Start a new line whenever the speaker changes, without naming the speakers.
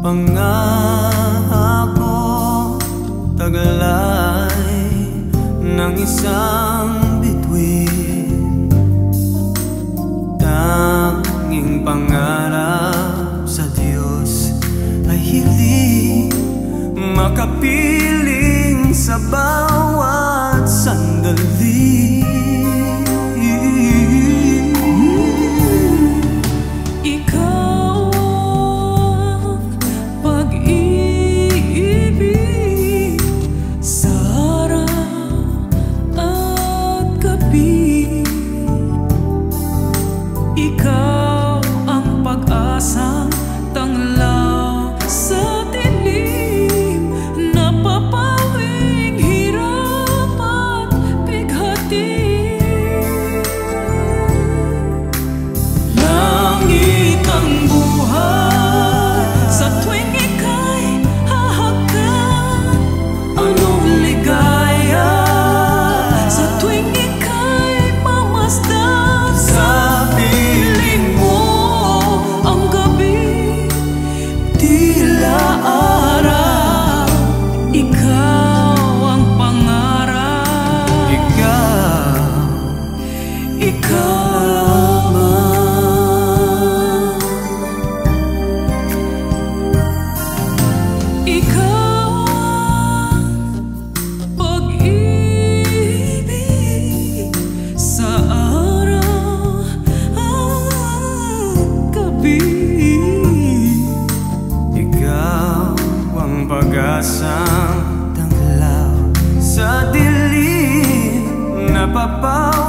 Pangako Tagalay Ng isang bituin. Tanging pangarap Sa Diyos Ay hiling Makapiling Sa bawat sandali.
tabi Ikaw ang pag-asang tanglaw. Sa dilim na papaw